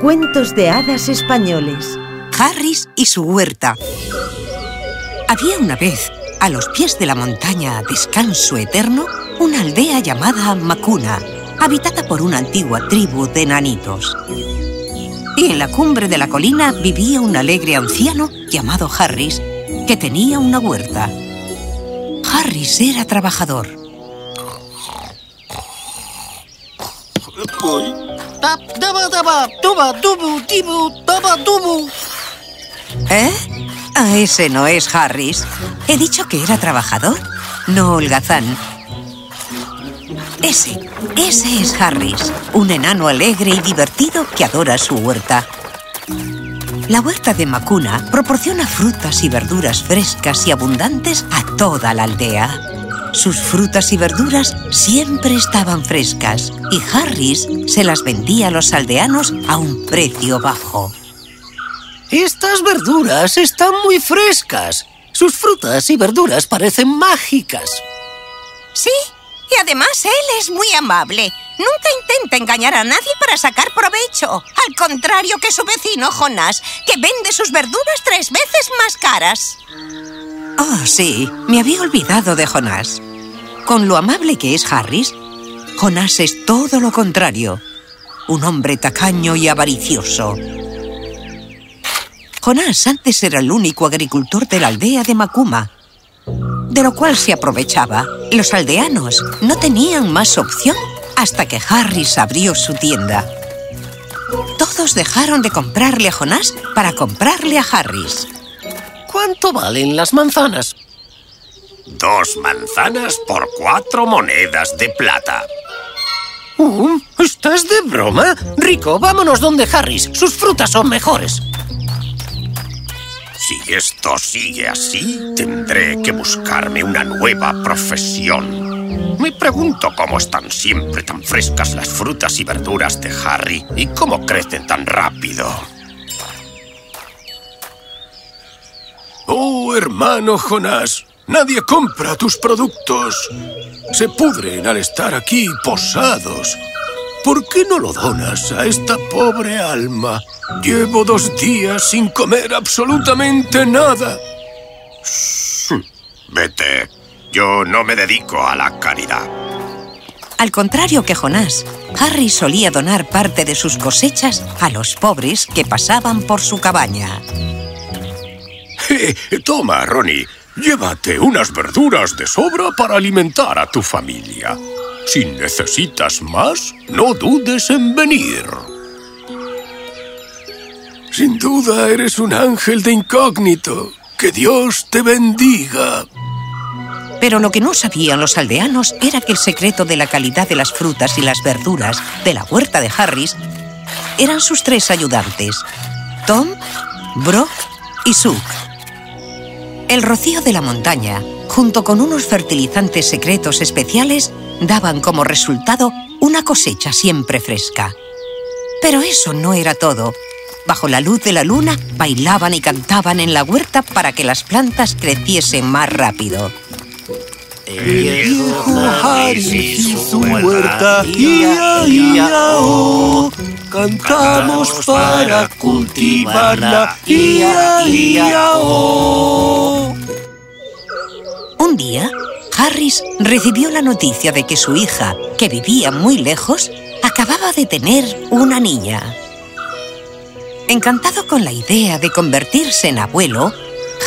Cuentos de hadas españoles. Harris y su huerta. Había una vez, a los pies de la montaña Descanso Eterno, una aldea llamada Macuna, habitada por una antigua tribu de nanitos. Y en la cumbre de la colina vivía un alegre anciano llamado Harris, que tenía una huerta. Harris era trabajador. ¿Eh? Ah, ese no es Harris. He dicho que era trabajador, no holgazán. Ese, ese es Harris, un enano alegre y divertido que adora su huerta. La huerta de Macuna proporciona frutas y verduras frescas y abundantes a toda la aldea. Sus frutas y verduras siempre estaban frescas y Harris se las vendía a los aldeanos a un precio bajo. Estas verduras están muy frescas. Sus frutas y verduras parecen mágicas. Sí, y además él es muy amable. Nunca intenta engañar a nadie para sacar provecho. Al contrario que su vecino Jonás, que vende sus verduras tres veces más caras. Oh, sí, me había olvidado de Jonás. Con lo amable que es Harris, Jonás es todo lo contrario. Un hombre tacaño y avaricioso. Jonás antes era el único agricultor de la aldea de Macuma, de lo cual se aprovechaba. Los aldeanos no tenían más opción hasta que Harris abrió su tienda. Todos dejaron de comprarle a Jonás para comprarle a Harris. ¿Cuánto valen las manzanas? Dos manzanas por cuatro monedas de plata. Uh, ¿Estás de broma? Rico, vámonos donde Harris. Sus frutas son mejores. Si esto sigue así, tendré que buscarme una nueva profesión. Me pregunto cómo están siempre tan frescas las frutas y verduras de Harry y cómo crecen tan rápido. Oh, hermano Jonás, nadie compra tus productos. Se pudren al estar aquí posados. ¿Por qué no lo donas a esta pobre alma? Llevo dos días sin comer absolutamente nada. Vete. Yo no me dedico a la caridad. Al contrario que Jonás, Harry solía donar parte de sus cosechas a los pobres que pasaban por su cabaña. Toma, Ronnie. Llévate unas verduras de sobra para alimentar a tu familia. Si necesitas más, no dudes en venir. Sin duda eres un ángel de incógnito. Que Dios te bendiga. Pero lo que no sabían los aldeanos era que el secreto de la calidad de las frutas y las verduras de la huerta de Harris eran sus tres ayudantes, Tom, Brock y Suk. El rocío de la montaña, junto con unos fertilizantes secretos especiales, daban como resultado una cosecha siempre fresca. Pero eso no era todo. Bajo la luz de la luna, bailaban y cantaban en la huerta para que las plantas creciesen más rápido. El viejo Harris y su huerta, ia, ia, oh. Cantamos para cultivarla, ia, ia. Un día, Harris recibió la noticia de que su hija, que vivía muy lejos, acababa de tener una niña. Encantado con la idea de convertirse en abuelo,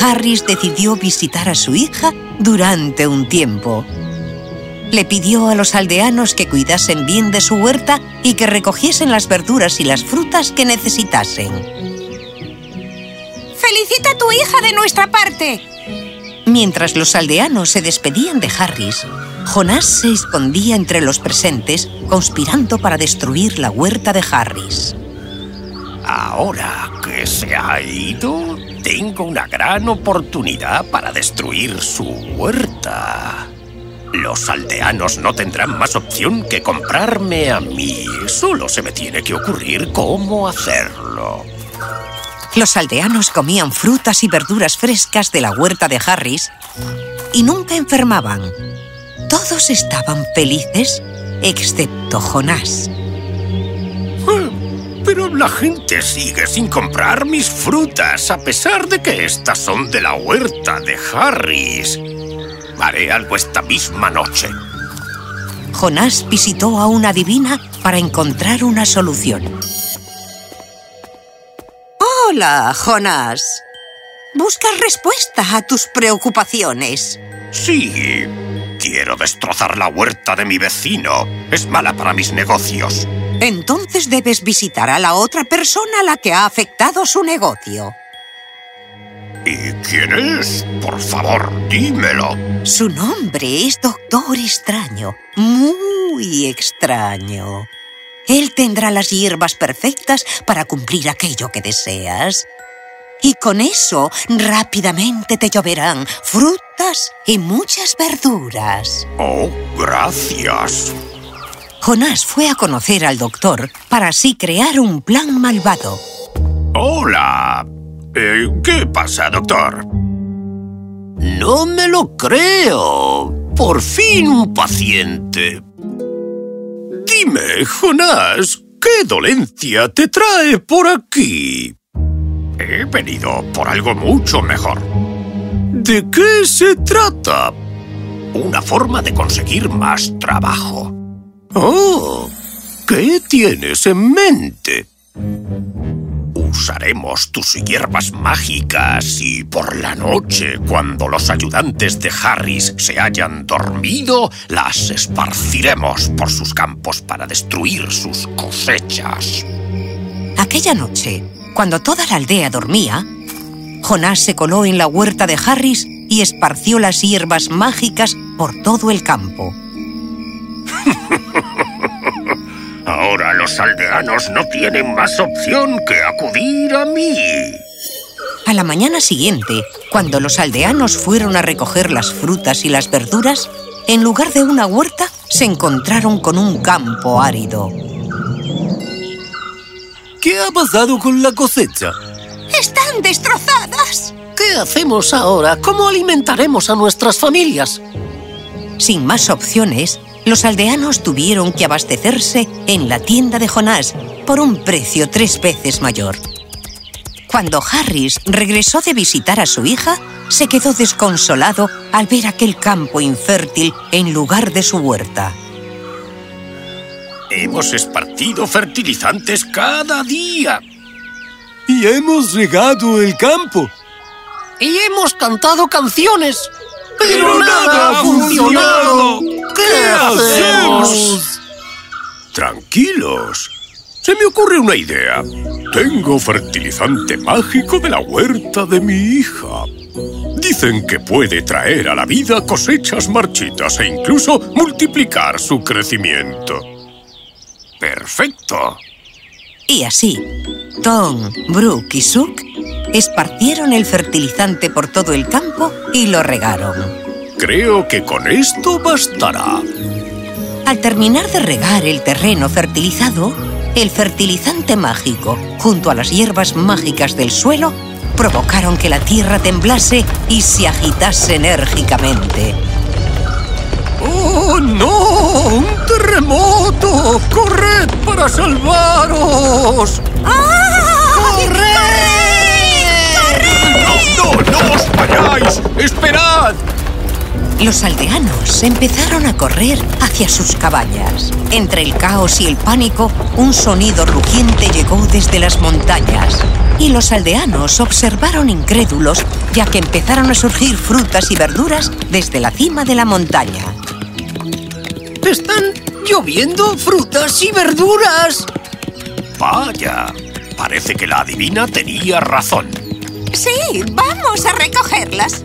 Harris decidió visitar a su hija durante un tiempo. Le pidió a los aldeanos que cuidasen bien de su huerta y que recogiesen las verduras y las frutas que necesitasen. ¡Felicita a tu hija de nuestra parte! Mientras los aldeanos se despedían de Harris, Jonás se escondía entre los presentes, conspirando para destruir la huerta de Harris. Ahora que se ha ido, tengo una gran oportunidad para destruir su huerta. Los aldeanos no tendrán más opción que comprarme a mí. Solo se me tiene que ocurrir cómo hacerlo. Los aldeanos comían frutas y verduras frescas de la huerta de Harris y nunca enfermaban. Todos estaban felices, excepto Jonás. Pero la gente sigue sin comprar mis frutas, a pesar de que estas son de la huerta de Harris. Haré algo esta misma noche. Jonás visitó a una divina para encontrar una solución. Hola, Jonás. Buscas respuesta a tus preocupaciones. Sí, quiero destrozar la huerta de mi vecino. Es mala para mis negocios. Entonces debes visitar a la otra persona a la que ha afectado su negocio. ¿Y quién es? Por favor, dímelo. Su nombre es Doctor Extraño. Muy extraño. Él tendrá las hierbas perfectas para cumplir aquello que deseas. Y con eso rápidamente te lloverán frutas y muchas verduras. Oh, gracias. Jonás fue a conocer al doctor para así crear un plan malvado. Hola. Eh, ¿Qué pasa, doctor? No me lo creo. Por fin un paciente. Dime, Jonás, ¿qué dolencia te trae por aquí? He venido por algo mucho mejor. ¿De qué se trata? Una forma de conseguir más trabajo. Oh, ¿qué tienes en mente? Usaremos tus hierbas mágicas y por la noche, cuando los ayudantes de Harris se hayan dormido, las esparciremos por sus campos para destruir sus cosechas. Aquella noche, cuando toda la aldea dormía, Jonás se coló en la huerta de Harris y esparció las hierbas mágicas por todo el campo. Ahora los aldeanos no tienen más opción que acudir a mí. A la mañana siguiente, cuando los aldeanos fueron a recoger las frutas y las verduras, en lugar de una huerta, se encontraron con un campo árido. ¿Qué ha pasado con la cosecha? ¡Están destrozadas! ¿Qué hacemos ahora? ¿Cómo alimentaremos a nuestras familias? Sin más opciones, los aldeanos tuvieron que abastecerse en la tienda de Jonás por un precio tres veces mayor. Cuando Harris regresó de visitar a su hija, se quedó desconsolado al ver aquel campo infértil en lugar de su huerta. Hemos esparcido fertilizantes cada día. Y hemos regado el campo. Y hemos cantado canciones. ¡Pero nada ha funcionado! ¿Qué hacemos? Tranquilos. Se me ocurre una idea. Tengo fertilizante mágico de la huerta de mi hija. Dicen que puede traer a la vida cosechas marchitas e incluso multiplicar su crecimiento. Perfecto. Y así, Tom, Brooke y Sook esparcieron el fertilizante por todo el campo y lo regaron. Creo que con esto bastará. Al terminar de regar el terreno fertilizado, el fertilizante mágico, junto a las hierbas mágicas del suelo, provocaron que la tierra temblase y se agitase enérgicamente. ¡Oh, no! ¡Un terremoto! ¡Corred para salvaros! ¡No, no, no os vayáis! ¡Esperad! Los aldeanos empezaron a correr hacia sus cabañas. Entre el caos y el pánico, un sonido rugiente llegó desde las montañas. Y los aldeanos observaron incrédulos, ya que empezaron a surgir frutas y verduras desde la cima de la montaña. Están lloviendo frutas y verduras. Vaya. Parece que la adivina tenía razón. Sí, vamos a recogerlas.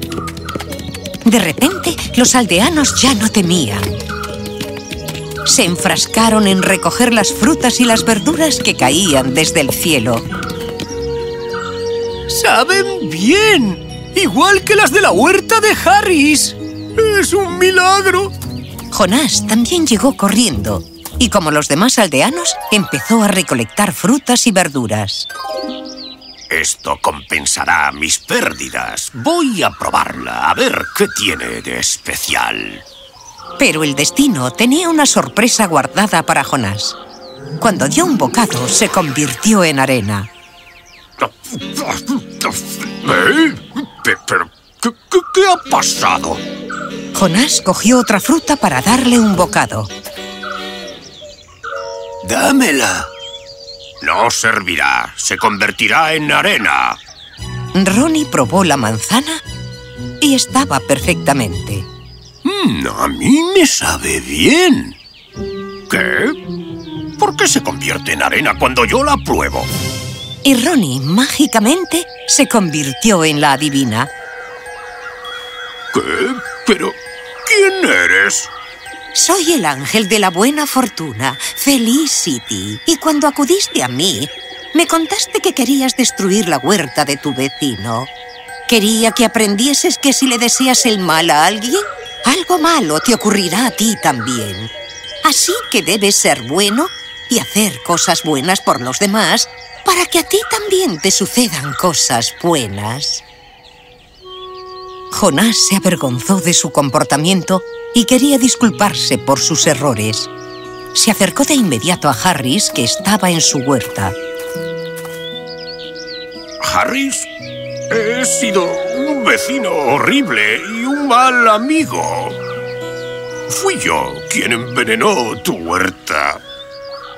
De repente, los aldeanos ya no temían. Se enfrascaron en recoger las frutas y las verduras que caían desde el cielo. Saben bien. Igual que las de la huerta de Harris. ¡Es un milagro! Jonás también llegó corriendo y como los demás aldeanos empezó a recolectar frutas y verduras. Esto compensará mis pérdidas. Voy a probarla, a ver qué tiene de especial. Pero el destino tenía una sorpresa guardada para Jonás. cuando dio un bocado, se convirtió en arena. ¿Eh? ¿Pero ¿qué, qué, qué ha pasado? Jonás cogió otra fruta para darle un bocado. Dámela. No servirá. Se convertirá en arena. Ronnie probó la manzana y estaba perfectamente. Mm, a mí me sabe bien. ¿Qué? ¿Por qué se convierte en arena cuando yo la pruebo? Y Ronnie mágicamente se convirtió en la adivina. ¿Qué? ¿Pero quién eres? Soy el ángel de la buena fortuna, Felicity. Y cuando acudiste a mí, me contaste que querías destruir la huerta de tu vecino. Quería que aprendieses que si le deseas el mal a alguien, algo malo te ocurrirá a ti también. Así que debes ser bueno y hacer cosas buenas por los demás para que a ti también te sucedan cosas buenas. Jonás se avergonzó de su comportamiento y quería disculparse por sus errores. Se acercó de inmediato a Harris, que estaba en su huerta. Harris, he sido un vecino horrible y un mal amigo. Fui yo quien envenenó tu huerta.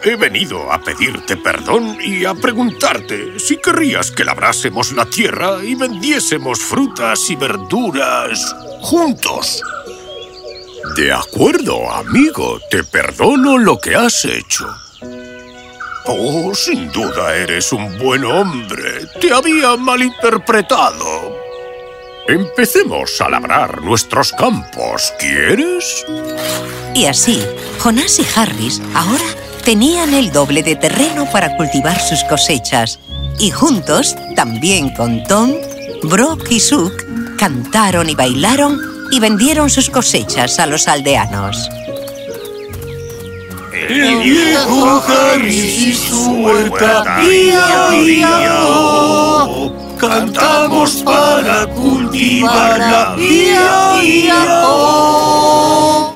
He venido a pedirte perdón y a preguntarte si querrías que labrásemos la tierra y vendiésemos frutas y verduras juntos. De acuerdo, amigo, te perdono lo que has hecho. Oh, sin duda eres un buen hombre. Te había malinterpretado. Empecemos a labrar nuestros campos, ¿quieres? Y así, Jonás y Harris ahora tenían el doble de terreno para cultivar sus cosechas. Y juntos, también con Tom, Brock y Suk, cantaron y bailaron y vendieron sus cosechas a los aldeanos. El viejo Harris y su huerta día a día. oh, Cantamos para cultivarla día a día. oh.